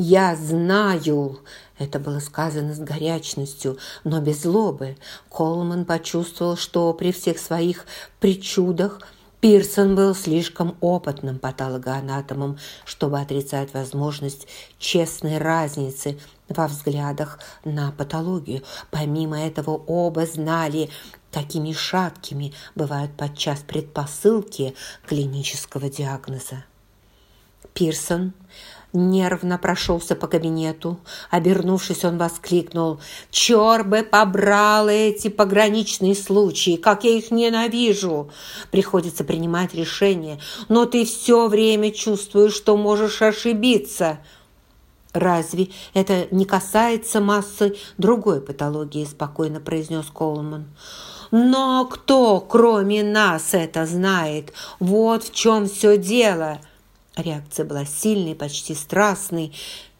«Я знаю!» Это было сказано с горячностью, но без злобы. Колман почувствовал, что при всех своих причудах Пирсон был слишком опытным патологоанатомом, чтобы отрицать возможность честной разницы во взглядах на патологию. Помимо этого, оба знали, какими шаткими бывают подчас предпосылки клинического диагноза. Пирсон нервно прошелся по кабинету. Обернувшись, он воскликнул. «Чёрт бы побрал эти пограничные случаи! Как я их ненавижу! Приходится принимать решения, но ты все время чувствуешь, что можешь ошибиться!» «Разве это не касается массы другой патологии?» – спокойно произнес Колман. «Но кто, кроме нас, это знает? Вот в чем все дело!» Реакция была сильной, почти страстной.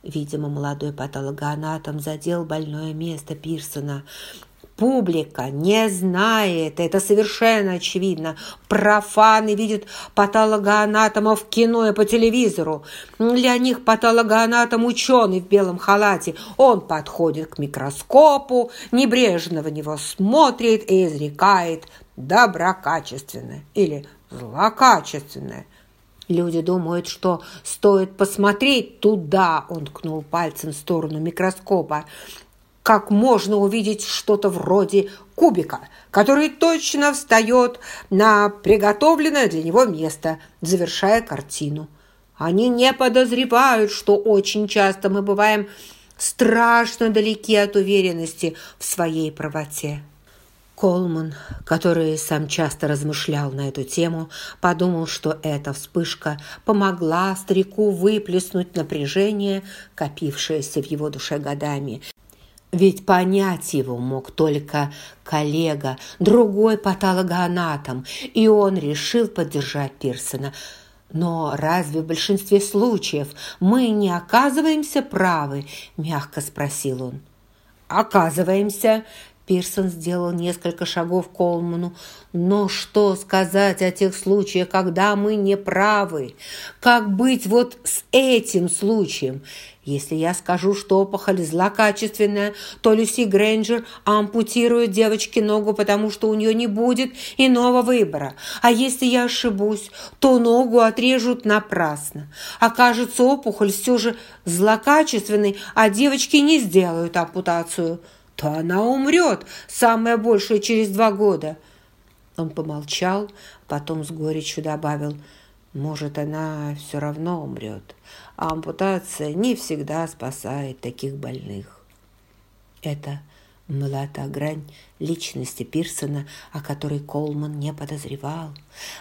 Видимо, молодой патологоанатом задел больное место Пирсона. Публика не знает, это совершенно очевидно. Профаны видят патологоанатома в кино и по телевизору. Для них патологоанатом ученый в белом халате. Он подходит к микроскопу, небрежно в него смотрит и изрекает доброкачественное или злокачественное – Люди думают, что стоит посмотреть туда, он ткнул пальцем в сторону микроскопа, как можно увидеть что-то вроде кубика, который точно встает на приготовленное для него место, завершая картину. Они не подозревают, что очень часто мы бываем страшно далеки от уверенности в своей правоте. Колман, который сам часто размышлял на эту тему, подумал, что эта вспышка помогла старику выплеснуть напряжение, копившееся в его душе годами. Ведь понять его мог только коллега, другой патологоанатом, и он решил поддержать Пирсона. «Но разве в большинстве случаев мы не оказываемся правы?» – мягко спросил он. «Оказываемся», Пирсон сделал несколько шагов к Колману. «Но что сказать о тех случаях, когда мы не правы? Как быть вот с этим случаем? Если я скажу, что опухоль злокачественная, то Люси Грейнджер ампутирует девочке ногу, потому что у нее не будет иного выбора. А если я ошибусь, то ногу отрежут напрасно. Окажется опухоль все же злокачественной, а девочки не сделают ампутацию» то она умрет, самое большее через два года. Он помолчал, потом с горечью добавил, может, она все равно умрет, а ампутация не всегда спасает таких больных. Это была та грань личности Пирсона, о которой Колман не подозревал.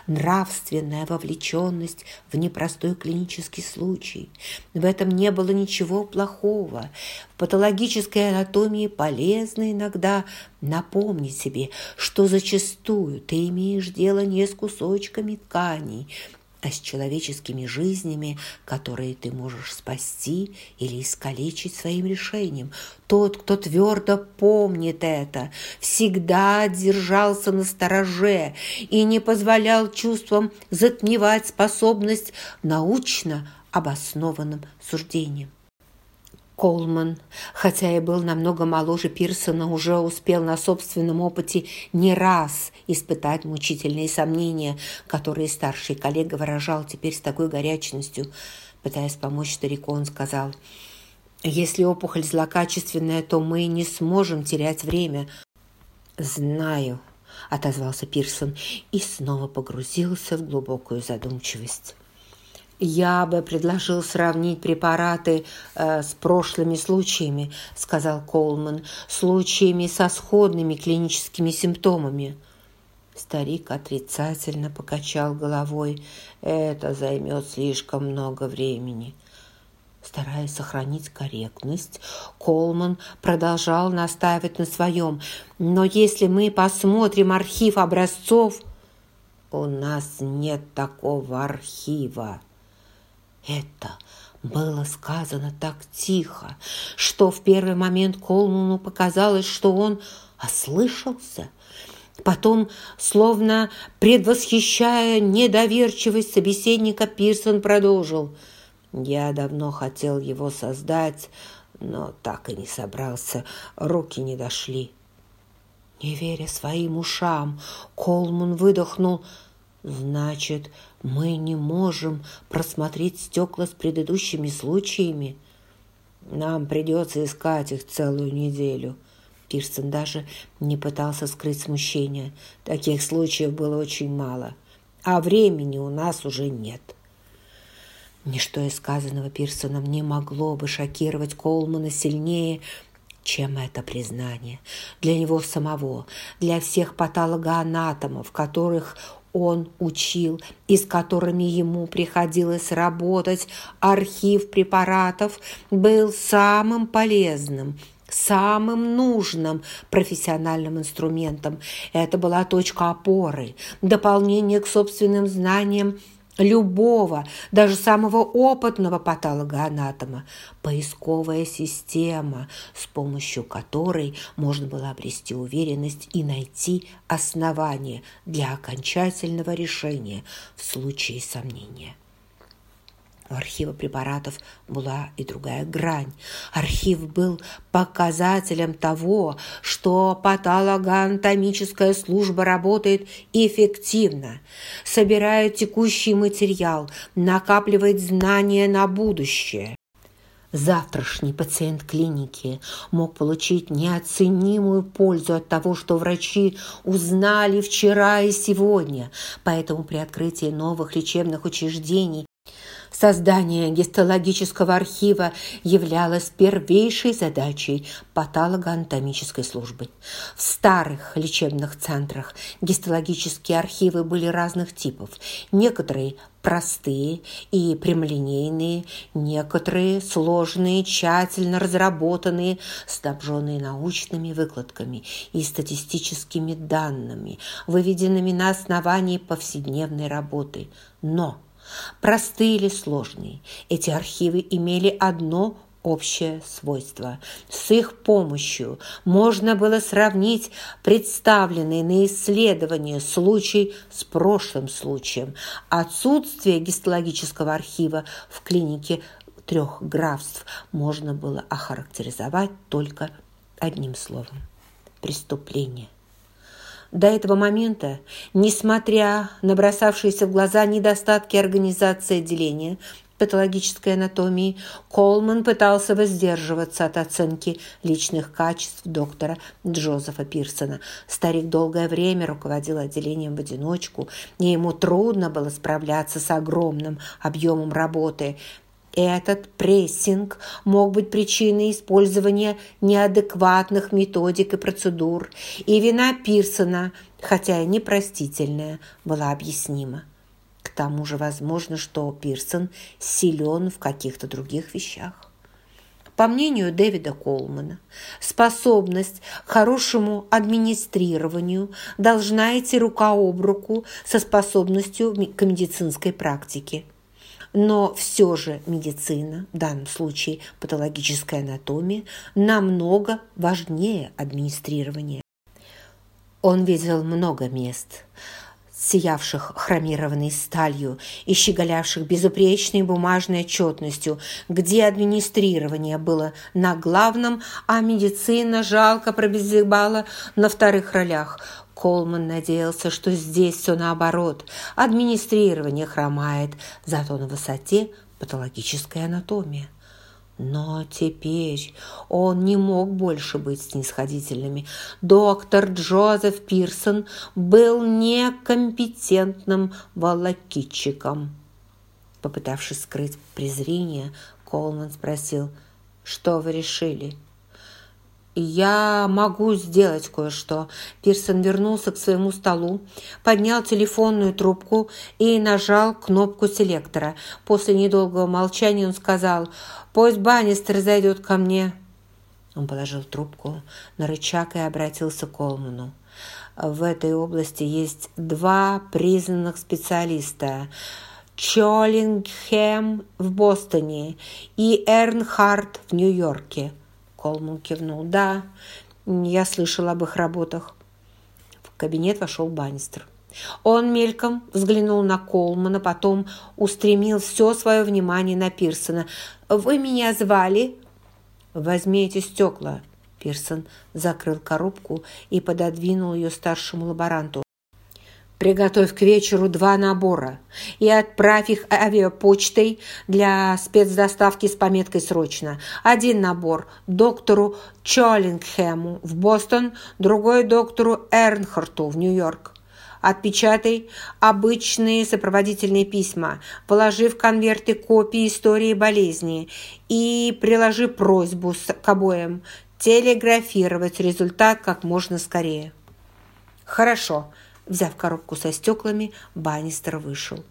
Нравственная вовлеченность в непростой клинический случай. В этом не было ничего плохого. В патологической анатомии полезно иногда напомнить себе, что зачастую ты имеешь дело не с кусочками тканей, а с человеческими жизнями, которые ты можешь спасти или искалечить своим решением. Тот, кто твердо помнит это, всегда держался на стороже и не позволял чувствам затмевать способность научно обоснованным суждением. Колман, хотя и был намного моложе Пирсона, уже успел на собственном опыте не раз испытать мучительные сомнения, которые старший коллега выражал теперь с такой горячностью. Пытаясь помочь старику, он сказал, «Если опухоль злокачественная, то мы не сможем терять время». «Знаю», – отозвался Пирсон и снова погрузился в глубокую задумчивость. «Я бы предложил сравнить препараты э, с прошлыми случаями», – сказал Колман, – «случаями со сходными клиническими симптомами». Старик отрицательно покачал головой. «Это займет слишком много времени». Стараясь сохранить корректность, Колман продолжал настаивать на своем. «Но если мы посмотрим архив образцов...» «У нас нет такого архива», это было сказано так тихо, что в первый момент Колману показалось, что он ослышался. Потом, словно предвосхищая недоверчивость собеседника, Пирсон продолжил. Я давно хотел его создать, но так и не собрался, руки не дошли. Не веря своим ушам, Колман выдохнул. «Значит, мы не можем просмотреть стекла с предыдущими случаями? Нам придется искать их целую неделю». Пирсон даже не пытался скрыть смущение. Таких случаев было очень мало, а времени у нас уже нет. Ничто из сказанного Пирсоном не могло бы шокировать Колмана сильнее, чем это признание. Для него самого, для всех патологоанатомов, которых он учил и с которыми ему приходилось работать, архив препаратов был самым полезным, самым нужным профессиональным инструментом. Это была точка опоры, дополнение к собственным знаниям любого, даже самого опытного патологоанатома, поисковая система, с помощью которой можно было обрести уверенность и найти основания для окончательного решения в случае сомнения. У архива препаратов была и другая грань. Архив был показателем того, что патологоанатомическая служба работает эффективно, собирает текущий материал, накапливает знания на будущее. Завтрашний пациент клиники мог получить неоценимую пользу от того, что врачи узнали вчера и сегодня. Поэтому при открытии новых лечебных учреждений Создание гистологического архива являлось первейшей задачей патологоанатомической службы. В старых лечебных центрах гистологические архивы были разных типов. Некоторые простые и прямолинейные, некоторые сложные, тщательно разработанные, снабженные научными выкладками и статистическими данными, выведенными на основании повседневной работы. Но Простые или сложные, эти архивы имели одно общее свойство. С их помощью можно было сравнить представленный на исследование случай с прошлым случаем. Отсутствие гистологического архива в клинике трех графств можно было охарактеризовать только одним словом – преступление. До этого момента, несмотря на бросавшиеся в глаза недостатки организации отделения патологической анатомии, Колман пытался воздерживаться от оценки личных качеств доктора Джозефа Пирсона. Старик долгое время руководил отделением в одиночку, и ему трудно было справляться с огромным объемом работы – этот прессинг мог быть причиной использования неадекватных методик и процедур, и вина Пирсона, хотя и непростительная, была объяснима. К тому же возможно, что Пирсон силен в каких-то других вещах. По мнению Дэвида Колмана, способность к хорошему администрированию должна идти рука об руку со способностью к медицинской практике – но все же медицина, в данном случае патологическая анатомия, намного важнее администрирования. Он видел много мест, сиявших хромированной сталью и щеголявших безупречной бумажной отчетностью, где администрирование было на главном, а медицина жалко пробезебала на вторых ролях. Колман надеялся, что здесь все наоборот. Администрирование хромает, зато на высоте патологическая анатомия. Но теперь он не мог больше быть снисходительными. Доктор Джозеф Пирсон был некомпетентным волокитчиком. Попытавшись скрыть презрение, Колман спросил, «Что вы решили?» «Я могу сделать кое-что». Пирсон вернулся к своему столу, поднял телефонную трубку и нажал кнопку селектора. После недолгого молчания он сказал «Пусть Баннистер зайдет ко мне». Он положил трубку на рычаг и обратился к Колману. В этой области есть два признанных специалиста – Чоллингхэм в Бостоне и Эрнхард в Нью-Йорке – Колман кивнул. «Да, я слышал об их работах». В кабинет вошел Баннистер. Он мельком взглянул на Колмана, потом устремил все свое внимание на Пирсона. «Вы меня звали?» «Возьми эти стекла». Пирсон закрыл коробку и пододвинул ее старшему лаборанту. Приготовь к вечеру два набора и отправь их авиапочтой для спецдоставки с пометкой «Срочно». Один набор доктору Чоллингхэму в Бостон, другой доктору Эрнхарту в Нью-Йорк. Отпечатай обычные сопроводительные письма, положи в конверты копии истории болезни и приложи просьбу к обоим телеграфировать результат как можно скорее. Хорошо. Взяв коробку со стеклами, Баннистер вышел.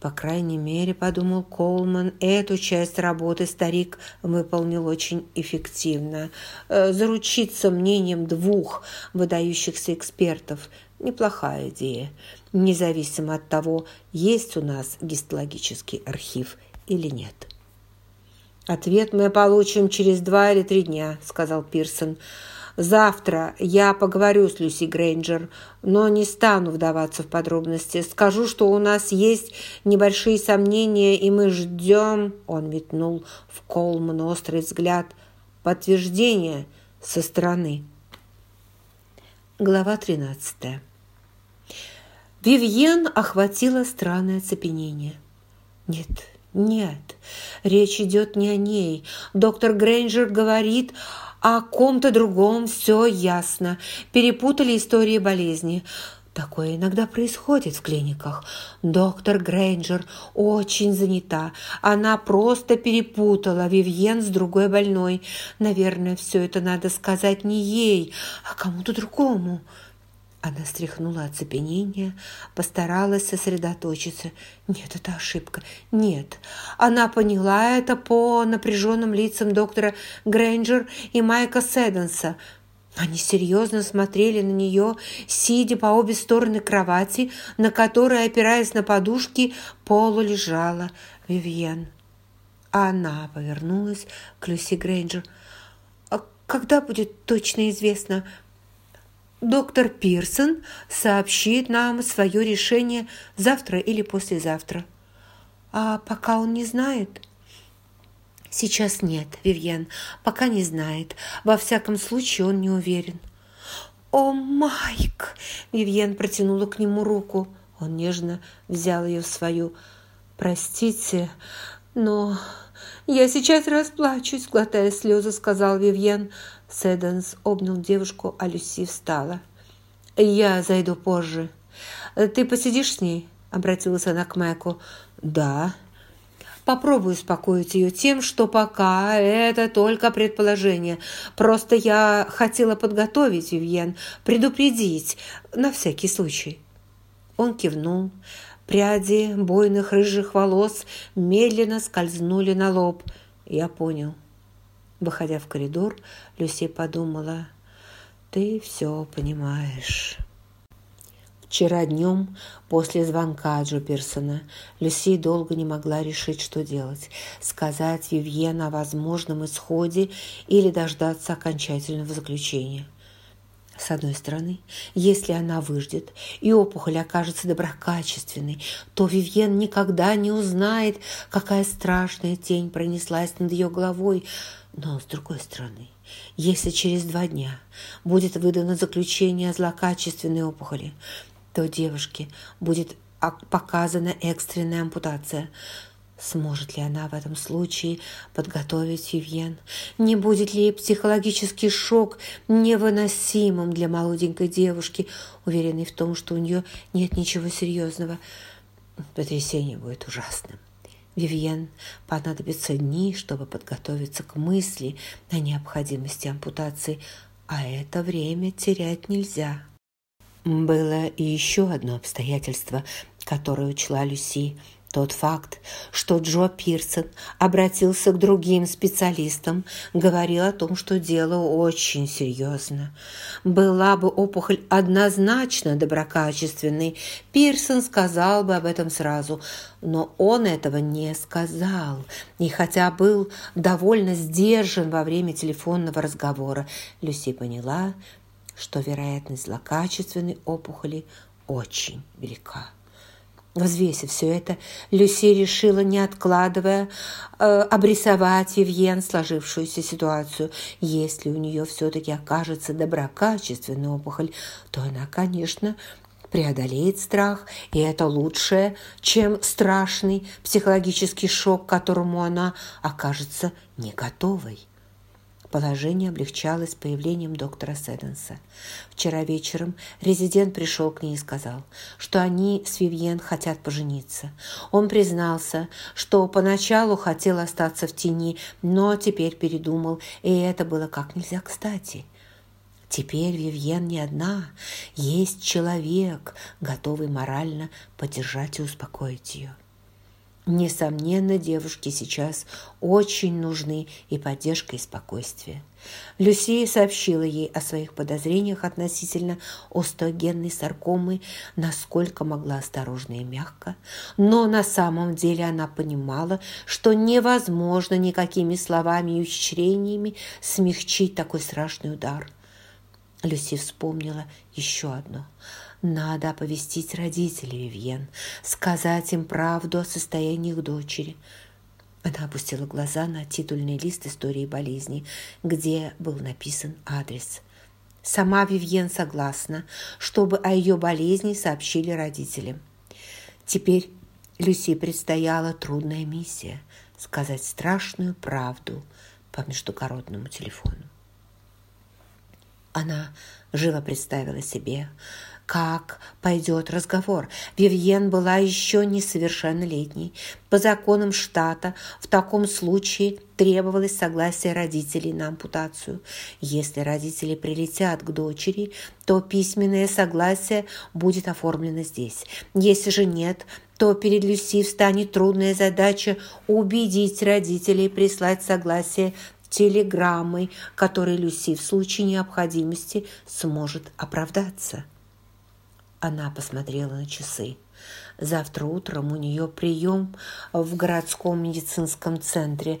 По крайней мере, подумал Колман, эту часть работы старик выполнил очень эффективно. Э, заручиться мнением двух выдающихся экспертов – неплохая идея, независимо от того, есть у нас гистологический архив или нет. «Ответ мы получим через два или три дня», – сказал Пирсон. Завтра я поговорю с Люси Грейнджер, но не стану вдаваться в подробности. Скажу, что у нас есть небольшие сомнения, и мы ждем...» Он метнул в Колман острый взгляд. «Подтверждение со стороны». Глава 13. Вивьен охватило странное оцепенение. «Нет, нет, речь идет не о ней. Доктор Грейнджер говорит о ком-то другом все ясно. Перепутали истории болезни. Такое иногда происходит в клиниках. Доктор Грейнджер очень занята. Она просто перепутала Вивьен с другой больной. Наверное, все это надо сказать не ей, а кому-то другому. Она стряхнула оцепенение, постаралась сосредоточиться. Нет, это ошибка. Нет. Она поняла это по напряженным лицам доктора Грэнджер и Майка Седенса. Они серьезно смотрели на нее, сидя по обе стороны кровати, на которой, опираясь на подушки, полу лежала Вивьен. Она повернулась к Люси Грэнджер. «А когда будет точно известно?» Доктор Пирсон сообщит нам свое решение завтра или послезавтра. А пока он не знает? Сейчас нет, Вивьен, пока не знает. Во всяком случае, он не уверен. «О, Майк!» Вивьен протянула к нему руку. Он нежно взял ее в свою. «Простите, но я сейчас расплачусь», глотая слезы, сказал Вивьен. Сэдденс обнял девушку, а Люси встала. «Я зайду позже. Ты посидишь с ней?» – обратилась она к Майку. «Да». Попробую успокоить ее тем, что пока это только предположение. Просто я хотела подготовить Вивьен, предупредить, на всякий случай. Он кивнул. Пряди бойных рыжих волос медленно скользнули на лоб. Я понял. Выходя в коридор, Люси подумала, «Ты все понимаешь». Вчера днем, после звонка Джо Пирсона, Люси долго не могла решить, что делать. Сказать Вивьен о возможном исходе или дождаться окончательного заключения. С одной стороны, если она выждет и опухоль окажется доброкачественной, то Вивьен никогда не узнает, какая страшная тень пронеслась над ее головой – но, с другой стороны, если через два дня будет выдано заключение о злокачественной опухоли, то девушке будет показана экстренная ампутация. Сможет ли она в этом случае подготовить Вивьен? Не будет ли психологический шок невыносимым для молоденькой девушки, уверенной в том, что у нее нет ничего серьезного? Потрясение будет ужасным. Вивьен понадобятся дни, чтобы подготовиться к мысли о необходимости ампутации, а это время терять нельзя. Было и еще одно обстоятельство, которое учла Люси – тот факт, что Джо Пирсон обратился к другим специалистам, говорил о том, что дело очень серьезно. Была бы опухоль однозначно доброкачественной, Пирсон сказал бы об этом сразу, но он этого не сказал, и хотя был довольно сдержан во время телефонного разговора, Люси поняла, что вероятность злокачественной опухоли очень велика. Взвесив все это, Люси решила, не откладывая, э, обрисовать Вивьен сложившуюся ситуацию. Если у нее все-таки окажется доброкачественная опухоль, то она, конечно, преодолеет страх, и это лучшее, чем страшный психологический шок, к которому она окажется не готовой. Положение облегчалось появлением доктора Седенса. Вчера вечером резидент пришел к ней и сказал, что они с Вивьен хотят пожениться. Он признался, что поначалу хотел остаться в тени, но теперь передумал, и это было как нельзя кстати. Теперь Вивьен не одна, есть человек, готовый морально поддержать и успокоить ее. Несомненно, девушке сейчас очень нужны и поддержка, и спокойствие. Люсия сообщила ей о своих подозрениях относительно остеогенной саркомы, насколько могла осторожно и мягко, но на самом деле она понимала, что невозможно никакими словами и ухищрениями смягчить такой страшный удар. Люси вспомнила еще одно – надо оповестить родителей Вивьен, сказать им правду о состоянии их дочери. Она опустила глаза на титульный лист истории болезни, где был написан адрес. Сама Вивьен согласна, чтобы о ее болезни сообщили родителям. Теперь Люси предстояла трудная миссия – сказать страшную правду по междугородному телефону. Она живо представила себе, как пойдет разговор. Вивьен была еще несовершеннолетней. По законам штата в таком случае требовалось согласие родителей на ампутацию. Если родители прилетят к дочери, то письменное согласие будет оформлено здесь. Если же нет, то перед Люси встанет трудная задача убедить родителей прислать согласие телеграммой, которой Люси в случае необходимости сможет оправдаться. Она посмотрела на часы. Завтра утром у нее прием в городском медицинском центре.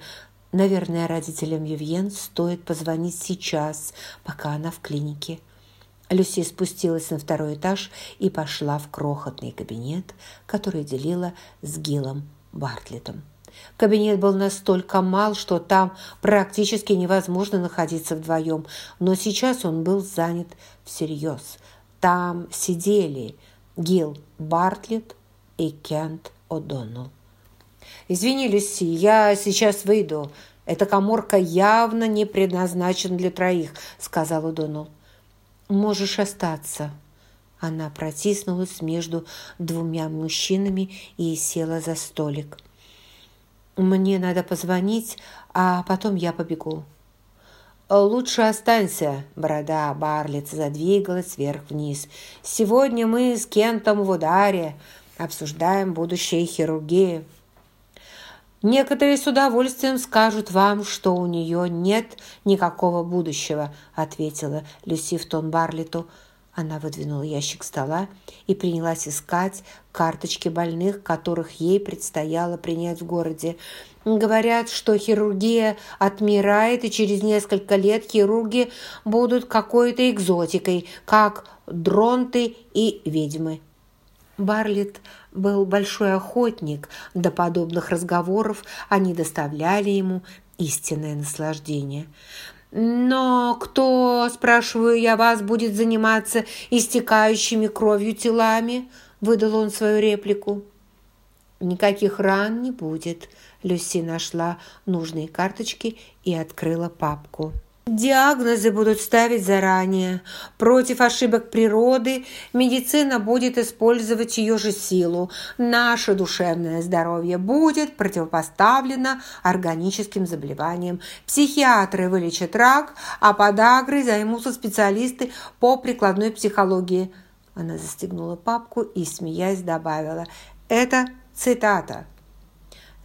Наверное, родителям Вивьен стоит позвонить сейчас, пока она в клинике. Люси спустилась на второй этаж и пошла в крохотный кабинет, который делила с Гилом Бартлетом. Кабинет был настолько мал, что там практически невозможно находиться вдвоем, но сейчас он был занят всерьез – там сидели Гил Бартлетт и Кент О'Доннелл. «Извини, Люси, я сейчас выйду. Эта коморка явно не предназначена для троих», — сказал О'Доннелл. «Можешь остаться». Она протиснулась между двумя мужчинами и села за столик. «Мне надо позвонить, а потом я побегу». «Лучше останься», – борода Барлица задвигалась вверх-вниз. «Сегодня мы с Кентом в ударе, обсуждаем будущее хирургии». «Некоторые с удовольствием скажут вам, что у нее нет никакого будущего», – ответила Люси в тон Барлиту. Она выдвинула ящик стола и принялась искать карточки больных, которых ей предстояло принять в городе. Говорят, что хирургия отмирает, и через несколько лет хирурги будут какой-то экзотикой, как дронты и ведьмы. Барлет был большой охотник до подобных разговоров, они доставляли ему истинное наслаждение. «Но кто, спрашиваю я вас, будет заниматься истекающими кровью телами?» – выдал он свою реплику. «Никаких ран не будет», Люси нашла нужные карточки и открыла папку. Диагнозы будут ставить заранее. Против ошибок природы медицина будет использовать ее же силу. Наше душевное здоровье будет противопоставлено органическим заболеваниям. Психиатры вылечат рак, а подагрой займутся специалисты по прикладной психологии. Она застегнула папку и, смеясь, добавила «Это цитата».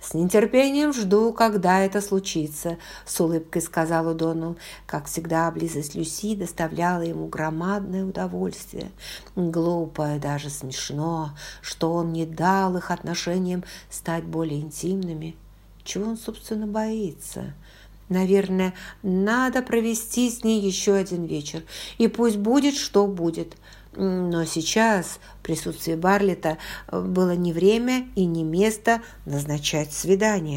«С нетерпением жду, когда это случится», – с улыбкой сказал Удонал. Как всегда, близость Люси доставляла ему громадное удовольствие. Глупо даже смешно, что он не дал их отношениям стать более интимными. Чего он, собственно, боится? Наверное, надо провести с ней еще один вечер. И пусть будет, что будет. Но сейчас в присутствии Барлета было не время и не место назначать свидание.